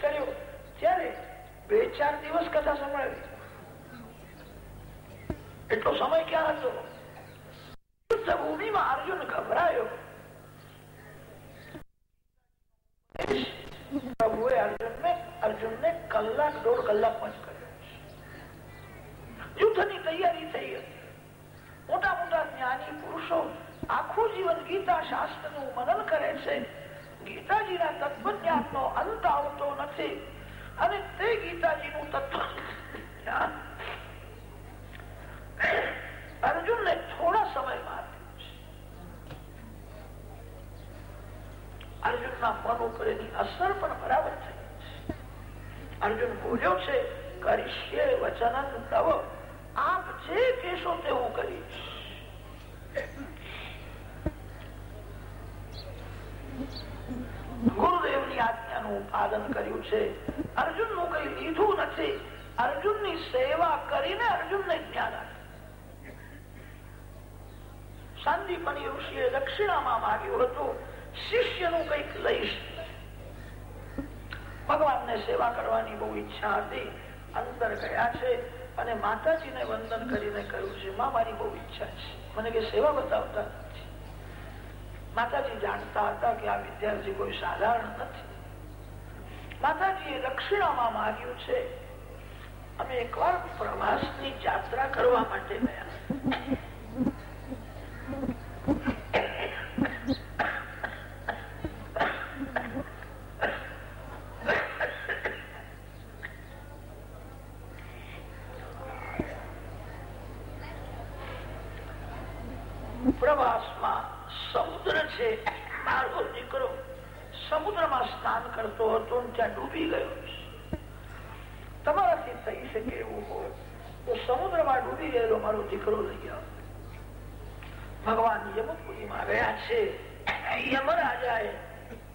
કર્યો ત્યારે બે ચાર દિવસ કથા સંભળાવી. એટલો સમય ક્યાં હતો? ભૂમિમાં અર્જુન ગભરાયો. પ્રભુએ અર્જુનને અર્જુનને કલાક, દોઢ કલાકમાં જ કર્યો. યુદ્ધની તૈયારી થઈ હતી. મોટા મોટા જ્ઞાની પુરુષો આખું જીવન ગીતા શાસ્ત્રનું મનન કરે છે. ગીતાજીના તત્વજ્ઞાન નો અંત આવતો નથી. અને તે ગીતાજીનું તત્વ જ્ઞાન. અર્જુનને થોડા સમયમાં અર્જુનના મન ઉપર એની અસર પણ બરાબર થઈ અર્જુન બોલ્યો છે, કરીશ્ય વચન તવ આપ જે કહેશો તે હું કરીશ ગુરુદેવની કર્યું છે. અર્જુનનું કઈ લીધું નથી. અર્જુનની સેવા કરીને અર્જુન ને જ્ઞાન શાંતિપણી ઋષિએ દક્ષિણામાં માગ્યું હતું, શિષ્યનું કંઈક લઈશ. ભગવાનને સેવા કરવાની બહુ ઈચ્છા હતી. અંદર ગયા છે અને માતાજીને વંદન કરીને કહ્યું છે, માં, મારી બહુ ઈચ્છા છે. મને કે સેવા બતાવતા નથી. માતાજી જાણતા હતા કે આ વિદ્યાર્થી કોઈ સાધારણ નથી. માતાજીએ દક્ષિણામાં માગ્યું છે. અમે એકવાર પ્રવાસની યાત્રા કરવા માટે ગયા પ્રવાસમાં સમુદ્ર છે મારો દીકરો સમુદ્રમાં સ્નાન કરતો હતો ત્યાં ડૂબી ગયો તમારાથી થઈ શકે એવું હોય તો સમુદ્રમાં ડૂબી ગયેલો મારો દીકરો લઈ આવો. ભગવાન યમપુરીમાં રહ્યા છે. યમરાજાએ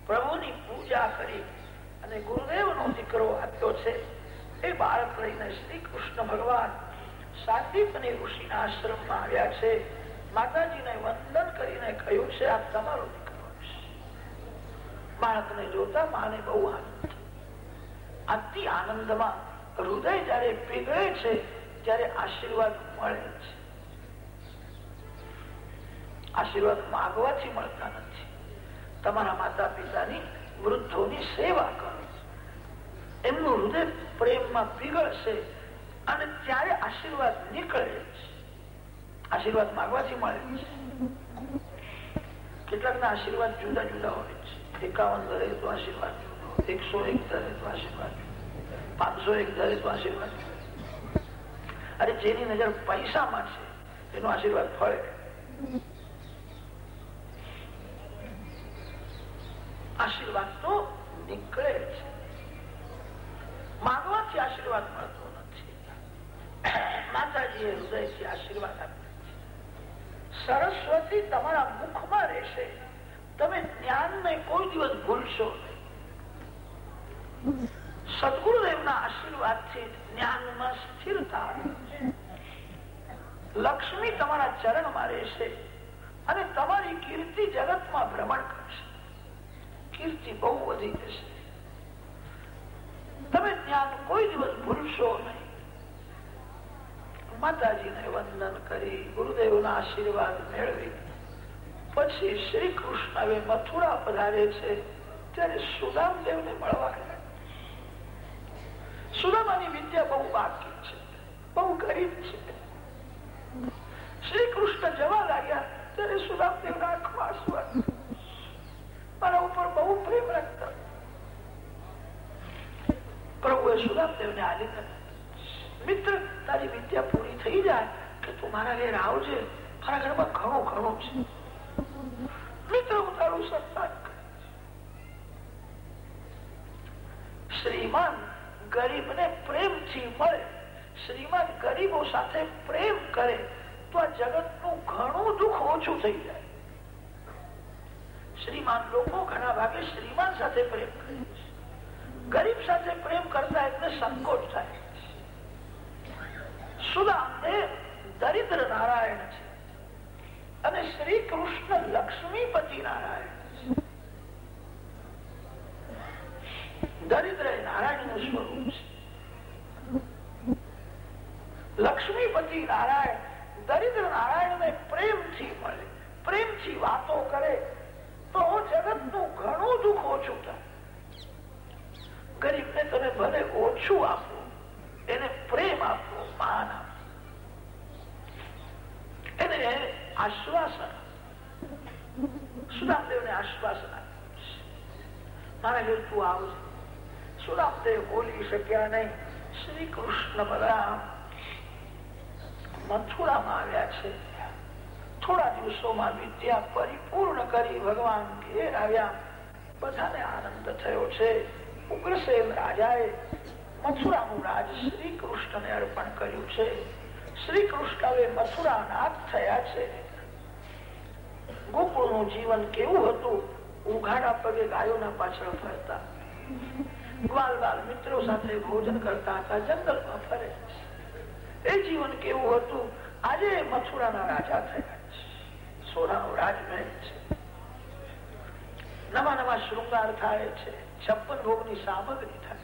પ્રભુની પૂજા કરી અને ગુરુદેવ નો દીકરો આપ્યો છે. એ બાળક લઈને શ્રી કૃષ્ણ ભગવાન સાંદીપની ઋષિના આશ્રમમાં આવ્યા છે. માતાજીને વંદન કરીને કહ્યું છે આ તમારો બાળકને જોતા માને બહુ આનંદ અતિ આનંદમાં હૃદય જયારે પીગળે છે, ત્યારે આશીર્વાદ મળે છે. આશીર્વાદ માગવાથી મળતા નથી. તમારા માતા પિતાની વૃદ્ધોની સેવા કરો. એમનું હૃદય પ્રેમમાં પીગળશે અને ત્યારે આશીર્વાદ નીકળે છે. આશીર્વાદ માગવાથી મળે છે. કેટલાકના આશીર્વાદ જુદા જુદા હોય છે. એકાવન દરેક તો આશીર્વાદ એકસો એક ધરે તો આશીર્વાદ પાંચસો એક ધરે તો આશીર્વાદ અરે જેની નજર પૈસામાં છે એનો આશીર્વાદ ફળે આશીર્વાદ તો નીકળે છે માગવાથી આશીર્વાદ મળતો નથી માતાજીએ હૃદયથી આશીર્વાદ આપ્યો સરસ્વતી તમારા મુખમાં રહેશે તમે જ્ઞાનને કોઈ દિવસ ભૂલશો નહીં. સદગુરુદેવના આશીર્વાદથી જ્ઞાનમાં સ્થિરતા. લક્ષ્મી તમારા ચરણમાં રહેશે અને તમારી કીર્તિ જગતમાં ભ્રમણ કરશે. કીર્તિ બહુ વધી જશે. તમે જ્ઞાન કોઈ દિવસ ભૂલશો નહીં. માતાજીને વંદન કરી, ગુરુદેવના આશીર્વાદ મેળવી. પછી શ્રી કૃષ્ણ હવે મથુરા પધારે છે. ત્યારે સુદામદેવ ને મળવા સુદામાની વિદ્યા બહુ બાકી છે. બહુ ગરીબ છે. શ્રી કૃષ્ણ જવા લાગ્યા ત્યારે સુદામદેવ ના આંખમાં મારા ઉપર બહુ પ્રેમ રાખતા. પ્રભુએ સુદામદેવ ને આલિંગન મિત્ર, તારી વિદ્યા પૂરી થઈ જાય કે તું મારા ઘેર આવજે. મારા ઘરમાં ઘણું ઘણું છે. મિત્ર હું તારું સત્સંગ શ્રીમાન મળે શ્રીમાન ગરીબો સાથે પ્રેમ કરે તો આ જગતનું ઘણું દુઃખ ઓછું થઈ જાય શ્રીમાન લોકો ઘણા ભાગે શ્રીમાન સાથે પ્રેમ કરે ગરીબ સાથે પ્રેમ કરતા એટલે સંકોચ થાય સુદામને દરિદ્ર નારાયણ છે અને શ્રી કૃષ્ણ લક્ષ્મીપતિ નારાયણ. દરિદ્ર નારાયણનું સ્વરૂપ છે. લક્ષ્મીપતિ નારાયણ દરિદ્ર નારાયણ ને પ્રેમથી મળે, પ્રેમથી વાતો કરે, તો જગતનું ઘણું દુઃખ ઓછું થાય. ગરીબ ને તમે ભલે ઓછું આપો, એને પ્રેમ આપો, માન આપો એને આશ્વાસન. સુદામદેવને આશ્વાસન મારા ઘેર તું સુદામદેવ બોલી શક્યા નહીં. શ્રી કૃષ્ણ બલરામ, મથુરામાં આવ્યા છે. થોડા દિવસોમાં વિદ્યા પરિપૂર્ણ કરી ભગવાન ઘેર આવ્યા. બધાને આનંદ થયો છે. ઉગ્રસેન રાજાએ મથુરાનું રાજ શ્રી કૃષ્ણને અર્પણ કર્યું છે. શ્રી કૃષ્ણ હવે મથુરા નાથ થયા છે. ગોકુળનું જીવન કેવું હતું, ઉઘાડા પગે ગાયોના પાછળ ફરતા. ગ્વાલ બાલ મિત્રો સાથે ભોજન કરતા હતા, જંગલમાં ફરે. એ જીવન કેવું હતું, આજે મથુરાના રાજા થયા છે. સોનાનો રાજમહેલ છે. નવા નવા શૃંગાર થાય છે, છપ્પન ભોગની સામગ્રી થાય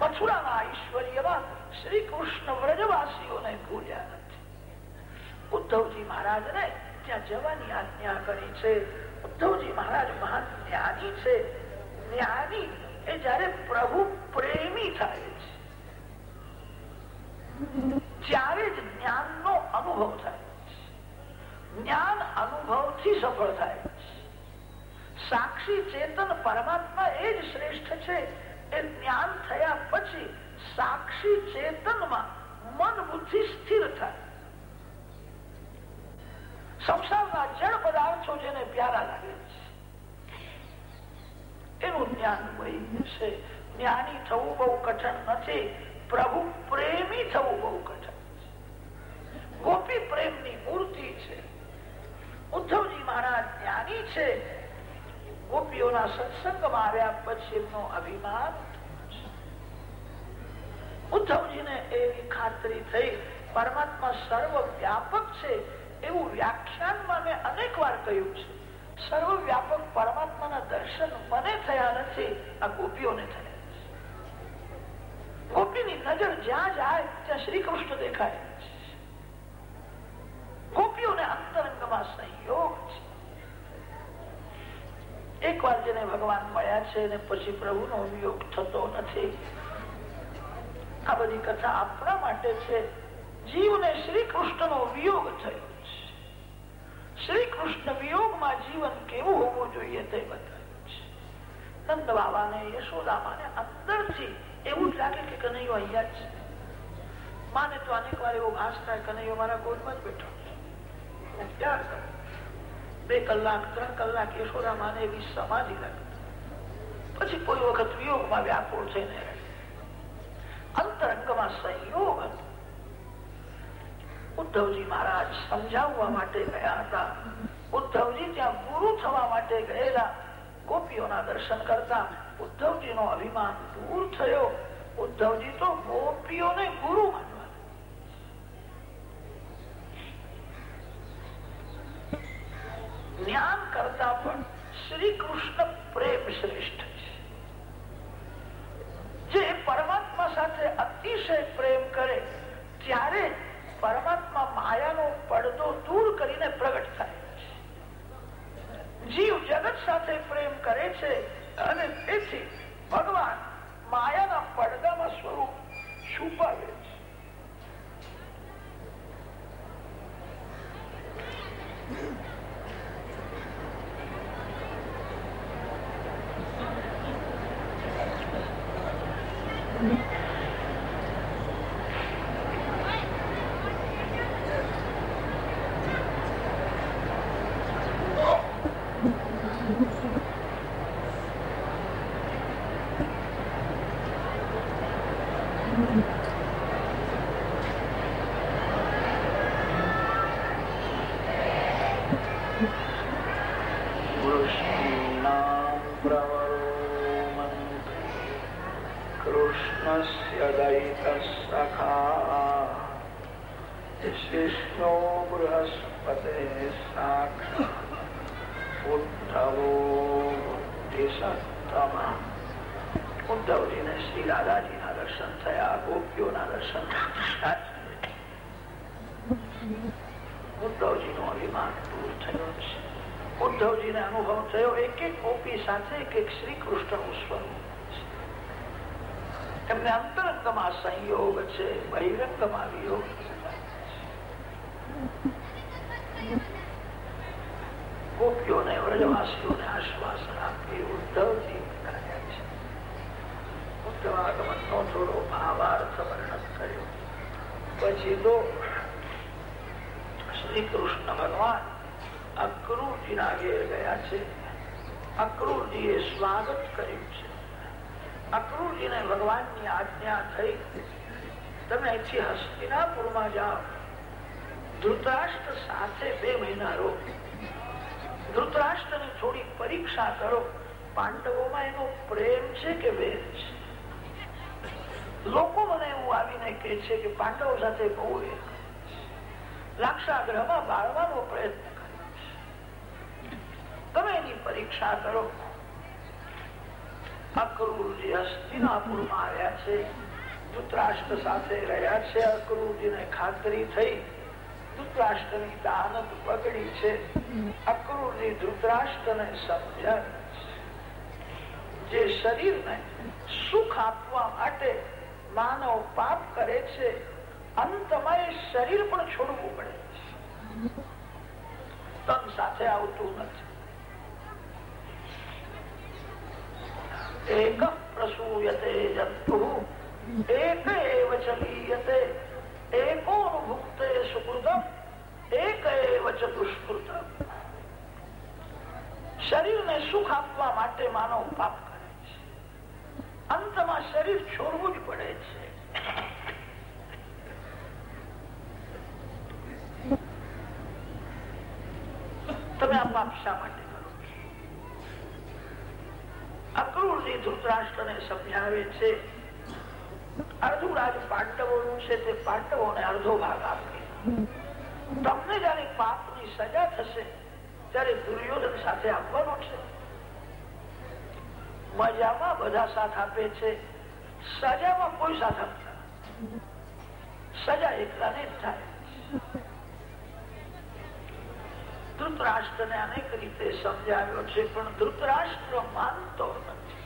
મથુરાના ઐશ્વર્યમાં શ્રી કૃષ્ણ વ્રજવાસીઓને ભૂલ્યા નથી. ઉદ્ધવજી મહારાજને ત્યાં જવાની આજ્ઞા કરી છે. ઉદ્ધવજી મહારાજ મહાન જ્ઞાની છે. જ્ઞાની એ જયારે પ્રભુ પ્રેમી થાય છે, ત્યારે જ જ્ઞાન નો અનુભવ થાય જ્ઞાન અનુભવથી સફળ થાય સાક્ષી ચેતન પરમાત્મા એ જ શ્રેષ્ઠ છે. એ જ્ઞાન થયા પછી સાક્ષી ચેતનમાં મન બુદ્ધિ સ્થિર થાય. સંસારના જળ પદાર્થો જેને પ્યારા લાગે છે. એનું જ્ઞાન વૈદ્ય છે. જ્ઞાની થવું બહુ કઠણ નથી. પ્રભુ પ્રેમી થવું બહુ કઠણ ગોપી પ્રેમની મૂર્તિ છે. ઉદ્ધવજી મહારાજ જ્ઞાની છે. ગોપીઓના સત્સંગમાં આવ્યા પછી એમનો અભિમાન ઉદ્ધવજીને એવી ખાતરી થઈ. પરમાત્મા સર્વ વ્યાપક છે. એવું વ્યાખ્યાનમાં મેં અનેક વાર કહ્યું છે. સર્વ વ્યાપક પરમાત્માના દર્શન મને થયા નથી, આ ગોપીઓને થયા ગોપીની નજર જ્યાં જાય, ત્યાં શ્રી કૃષ્ણ દેખાય ગોપીઓને અંતરંગમાં સહયોગ છે. એક વાર જેને ભગવાન મળ્યા છે અને પછી પ્રભુનો વિયોગ થતો નથી. આ બધી કથા આપણા માટે છે. જીવને શ્રી કૃષ્ણનો વિયોગ થયો છે શ્રી કૃષ્ણ વિયોગમાં જીવન કેવું હોવું જોઈએ તે બતાવ્યું છે નંદ બાબાને યશોદામાને અંદરથી એવું જ લાગે કે કનૈયો અહીંયા જ માને તો અનેક વાર એવો ભાસ થાય, કનૈયો મારા ગોદમાં જ બેઠો. બે કલાક, ત્રણ કલાક યશોદા માને એવી સમાધિ લાગે. પછી કોઈ વખત વિયોગમાં વ્યાકુળ થઈને અંતરંગમાં સંયોગ ઉદ્ધવજી મહારાજ સમજાવવા માટે ગયા હતા. ઉદ્ધવજી ત્યાં ગુરુ થવા માટે ગયેલા. ગોપીઓના દર્શન કરતા ઉદ્ધવજી નો અભિમાન દૂર થયો. ઉદ્ધવજી તો ગોપીઓને ગુરુ માનવા જ્ઞાન કરતા પણ શ્રી કૃષ્ણ પ્રેમ શ્રેષ્ઠ છે. જે પરમાત્મા સાથે અતિશય પ્રેમ કરે, ત્યારે પરમાત્મા માયાનો પડદો દૂર કરીને પ્રગટ જીવ જગત સાથે પ્રેમ કરે છે અને તેથી ભગવાન માયાના પડદામાં સ્વરૂપ છુપાવે છે કૃષ્ણસ્ય દૈતઃ સખા શિષ્ણો બૃહસ્પતે અભિમાન દૂર થયું છે ઉદ્ધવજીને અનુભવ થયો. એક એક ગોપી સાથે એક એક શ્રી કૃષ્ણનું સ્વરૂપ. એમને અંતરંગમાં સંયોગ છે, બહિરંગમાં વિયોગ અક્રૂરજીએ સ્વાગત કર્યું છે અક્રૂરજીને ભગવાનની આજ્ઞા થઈ તમે અહીંથી હસ્તિનાપુરમાં જાઓ ધૃતરાષ્ટ્ર સાથે બે મહિના રહો ધૃતરાષ્ટ્રની થોડી પરીક્ષા કરો. પાંડવોમાં એનો પ્રેમ છે કે વેર છે? લોકો મને એવું આવીને કે છે કે પાંડવો સાથે બહુ લાક્ષાગ્રહમાં બાળવાનો પ્રયત્ન તમે એની પરીક્ષા કરો. અક્રૂરજી હસ્તિનાપુરમાં આવ્યા છે. ધૃતરાષ્ટ્ર સાથે રહ્યા છે. અક્રૂરજીને ખાતરી થઈ ધૃતરાષ્ટ્રની દાનત બગડી છે. અક્રૂરજી ધૃતરાષ્ટ્રને સમજણ જે શરીરને સુખ આપવા માટે માનવ પાપ કરે છે અંતમાં શરીર પણ છોડવું પડે છે. તન સાથે આવતું નથી. એક પ્રસૂયતે જંતુ એક એવ ચલીયતે. એકોનુભુક્તે સુકૃતમ એક એવ દુષ્કૃતમ શરીરને સુખ આપવા માટે માનવ પાપ કરે છે અંતમાં શરીર છોડવું જ પડે છે તમે આ પાપ શા માટે કરો અક્રૂરજી ધૃતરાષ્ટ્રને સમજાવે છે અડધું રાજ પાંડવોનું છે તે પાંડવોને અર્ધો ભાગ આપે. તમને જયારે પાપની સજા થશે, ત્યારે દુર્યોધન સાથે આપવાનો છે. મજામાં બધા સાથ આપે છે. સજામાં કોઈ સાથ આપતા સજા એકલાને જ થાય. ધૃતરાષ્ટ્ર ને અનેક રીતે સમજાવ્યો છે, પણ ધૃતરાષ્ટ્ર માનતો નથી.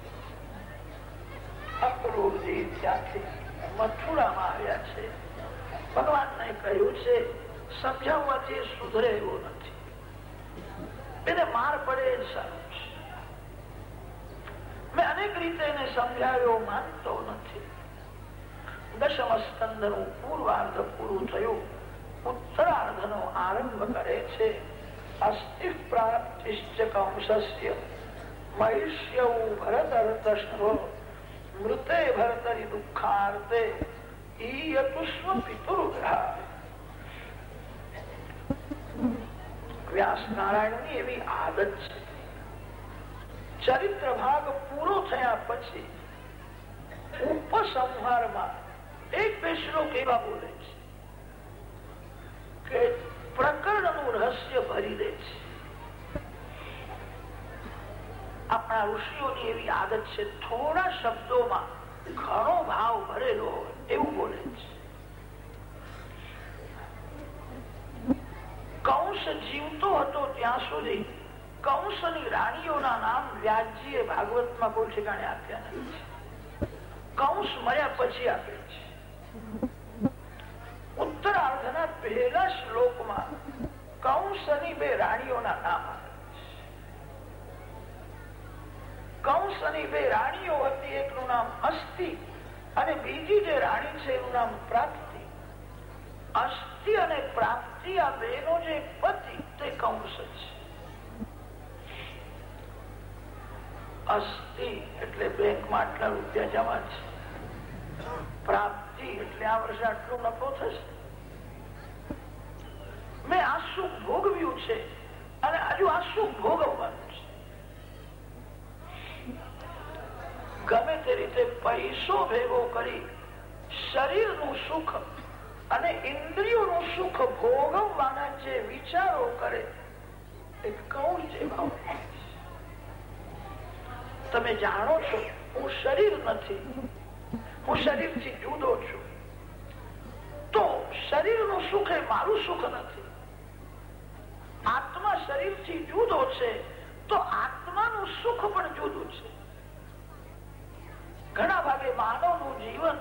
અક્રૂરજી ત્યાંથી મથુરામાં આવ્યા છે. ભગવાનને કહ્યું છે સમજાવવાથી સુધરે એવો નથી. એને માર પડે મેં અનેક રીતે એને સમજાવ્યો, માનતો નથી. દશમ સ્કંદનું પૂર્વાર્ધ પૂરું થયું. ઉત્તરાર્ધ નો આરંભ કરે છે. અસ્થિ પ્રાપ્તિશ્ચ મહિષ્ય ભરત ભરતર્તશ્રો. મૃતે ભરતરી દુઃખાર્તે ઈયતુષ્વ પિતુર્ગ્રહ વ્યાસ નારાયણની એવી આદત છે ચરિત્ર ભાગ પૂરો થયા પછી ઉપસંહારમાં એક બે શ્લોક એવા બોલે છે કે પ્રકરણનું રહસ્ય ભરી દે છે આપણા ઋષિઓની એવી આદત છે, થોડા શબ્દોમાં ઘણો ભાવ ભરેલો એવું બોલે છે. કંસ જીવતો હતો ત્યાં સુધી, કંસની રાણીઓના નામ વ્યાસજીએ ભાગવતમાં કોઈ ઠેકાણે આપ્યા નથી. કંસ મર્યા પછી આપે છે. ઉત્તરાર્ધના પહેલા શ્લોકમાં કંસની બે રાણીઓના નામ આપે કંસની બે રાણીઓ હતી એકનું નામ અસ્થિ અને બીજી જે રાણી છે, એનું નામ પ્રાપ્તિ. અસ્થિ અને પ્રાપ્તિ આ બેનો જે પતિ, તે કંસ છે. અસ્થિ એટલે બેંકમાં આટલા રૂપિયા જમા છે. પ્રાપ્તિ એટલે આ વર્ષે આટલો નફો થશે. મેં આ સુખ ભોગવ્યું છે અને હજુ આ સુખ ભોગવવાનું ગમે તે રીતે પૈસો ભેગો કરી શરીરનું સુખ અને ઇન્દ્રિયોનું સુખ ભોગવવાના જે વિચારો કરે, એ કૌર જેવા તમે જાણો છો, હું શરીર નથી. હું શરીરથી જુદો છું. તો શરીરનું સુખ એ મારું સુખ નથી. આત્મા શરીરથી જુદો છે, તો આત્માનું સુખ પણ જુદું છે. ઘણા ભાગે માનવનું જીવન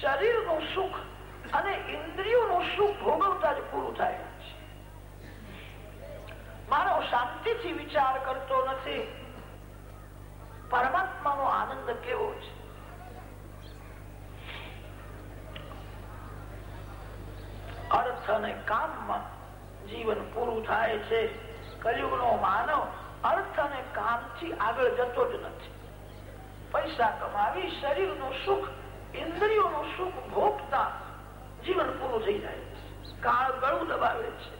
શરીરનું સુખ અને ઇન્દ્રિયોનું સુખ ભોગવતા જ પૂરું થાય છે. માનવ શાંતિથી વિચાર કરતો નથી. પરમાત્માનો આનંદ કેવો છે? અર્થ અને કામમાં જીવન પૂરું થાય છે. કલયુગનો માનવ અર્થ અને કામથી આગળ જતો જ નથી. પૈસા કમાવી, શરીરનું સુખ, ઇન્દ્રિયોનું સુખ ભોગતા જીવન પૂરું થઈ જાય કાળ ગળું દબાવે છે.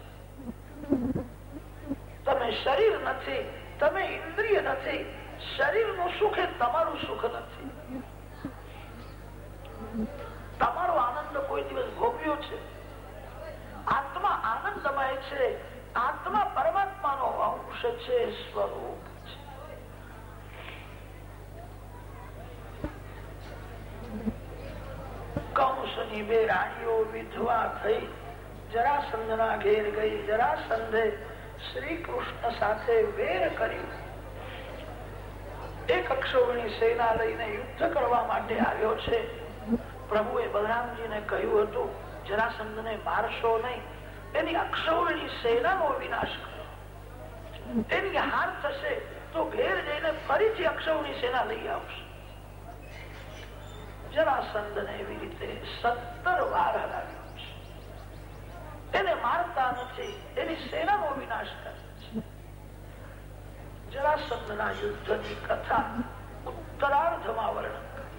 તમે શરીર નથી, તમે ઇન્દ્રિય નથી, શરીરનું સુખ એ તમારું સુખ નથી. તમારો આનંદ કોઈ દિવસ ભોગવ્યો છે? આત્મા આનંદમય છે. આત્મા પરમાત્માનો અંશ છે સ્વરૂપ છે કંસની બે રાણીઓ વિધવા થઈ જરાસંધ ના ઘેર ગઈ જરાસંધે શ્રી કૃષ્ણ સાથે વેર કર્યું એક અક્ષોગણી સેના લઈને યુદ્ધ કરવા માટે આવ્યો છે. પ્રભુએ બલરામજીને કહ્યું હતું જરાસંધ ને મારશો નહીં. એની અક્ષૌરણી સેનાનો વિનાશ કરો. એની હાર થશે તો ઘેર જઈને ફરીથી અક્ષૌણી સેના લઈ આવશે. જરાસંધ ને એવી રીતે સત્તર વાર હરાવ્યો છે. એને મારતા નથી, એની સેનાનો વિનાશ કરે છે. જરાસંધ ના યુદ્ધની કથા ઉત્તરાર્ધમાં વર્ણન કરી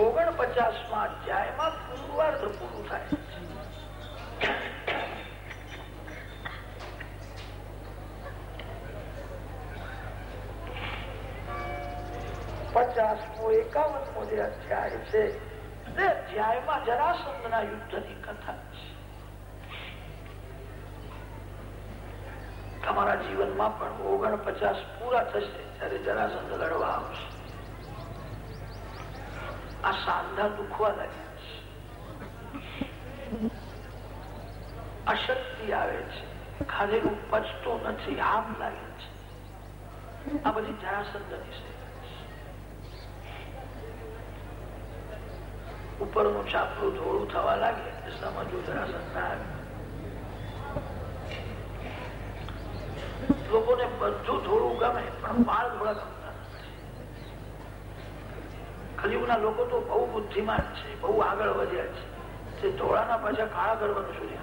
ઓગણપચાસમાં અધ્યાયમાં પૂર્વાર્ધ પૂરું થાય પચાસ મો એકાવનમો જે અધ્યાય છે. તે અધ્યાયમાં જરાસંધ ના યુદ્ધની કથા છે. તમારા જીવનમાં પણ ઓગણ પચાસ પૂરા થશે ત્યારે જરાસંધ લડવા આવશે. આ સાંધા દુખવા લાગ્યા છે. અશક્તિ આવે છે. ખાલી પચતો નથી, આમ લાગે છે. આ બધી જરાસંધની ઉપરનું ચાપલું ધોળું થવા લાગે ના આવે લોકોને બધું થોડું ગમે, પણ બાળ થોડા ગમતા કલયુગના લોકો તો બહુ બુદ્ધિમાન છે, બહુ આગળ વધ્યા છે. તે ધોળાના પાછા કાળા કરવાનું શોધી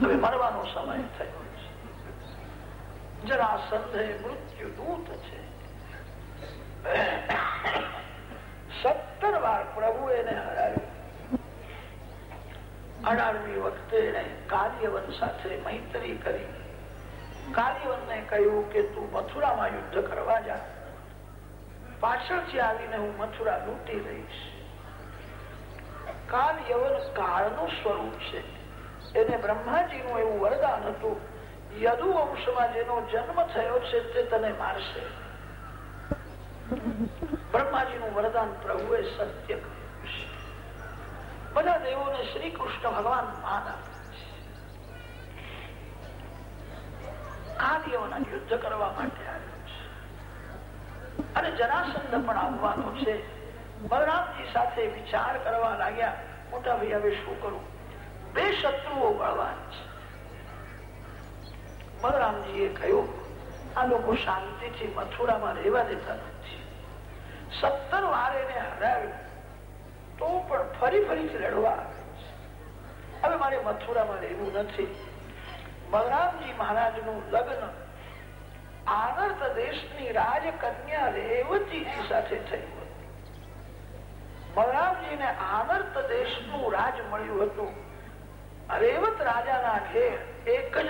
હવે મરવાનો સમય થયો. છે જરા સંધે મૃત્યુ દૂત છે. સત્તર વાર પ્રભુ એને હરાવ્યું. અઢારમી વખતે કાર્યવન સાથે મૈત્રી કરી. કાર્યવન કહ્યું કે તું મથુરામાં યુદ્ધ કરવા જા. પાછળથી આવીને હું મથુરા લૂંટી રહીશ કાલ યવન કાળનું સ્વરૂપ છે. એને બ્રહ્માજીનું એવું વરદાન હતું યદુ વંશમાં જેનો જન્મ થયો છે તે તને મારશે. બ્રહ્માજીનું વરદાન પ્રભુએ સત્ય કહ્યું છે. બધા દેવોને શ્રી કૃષ્ણ ભગવાન માન આપે યુદ્ધ કરવા માટે આવ્યો છે. અને જરાસંધ પણ આવવાનો છે. બલરામજી સાથે વિચાર કરવા લાગ્યા, મોટા ભાઈ, હવે શું કરું? બે શત્રુઓ બળવાન છે. બલરામજીએ કહ્યું, આ લોકો શાંતિથી મથુરામાં રહેવા દેતા નથી. સત્તર વાર એને હરાવ્યું. તો પણ ફરી ફરી લડવા હવે મારે મથુરામાં રહેવું નથી. બલરામજી મહારાજનું લગ્ન આનર્ત દેશની રાજકન્યા રેવતીજી સાથે થયું બલરામજીને આનર્ત દેશનું રાજ મળ્યું હતું. રેવત રાજાના ઘેર એક જ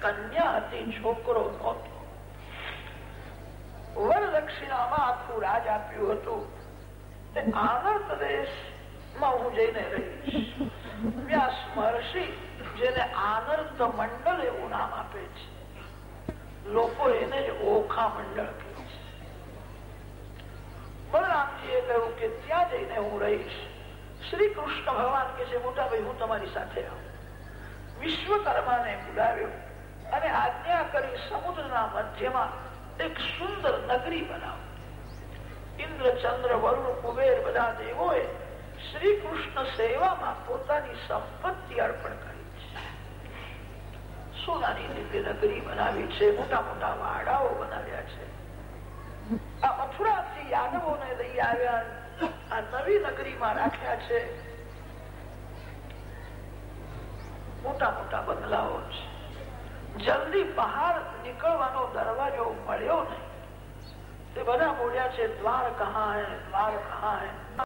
કન્યા હતી, છોકરો નહોતો. વરદક્ષિણામાં આખું રાજ આપ્યું હતું. આનર્ત દેશમાં હું જઈને રહીશ. વ્યાસ મહર્ષિ જેને આનંદ મંડળ એવું નામ આપે છે, લોકો એને જ ઓખા મંડળ કહે છે. બલરામજીએ કહ્યું કે ત્યાં જઈને હું રહીશ. શ્રી કૃષ્ણ ભગવાન કે છે, મોટા ભાઈ, હું તમારી સાથે આવું. વિશ્વકર્માને બોલાવ્યો. અને આજ્ઞા કરી સમુદ્રના મધ્યમાં એક સુંદર નગરી બનાવો. ઇન્દ્ર ચંદ્ર વરુણ, કુબેર બધા દેવોએ શ્રી કૃષ્ણ સેવામાં પોતાની સંપત્તિ અર્પણ કરી છે. સોનાની દિવ્ય નગરી બનાવી છે, મોટા મોટા વાડાઓ બનાવ્યા છે. આ મથુરાથી યાદવોને લઈ આવ્યા, આ નવી નગરીમાં રાખ્યા છે. મોટા મોટા બંગલાઓ છે. જલ્દી બહાર નીકળવાનો દરવાજો મળ્યો નહીં. તે બધા બોલ્યા છે, દ્વાર કહા હે, દ્વાર કહા હે?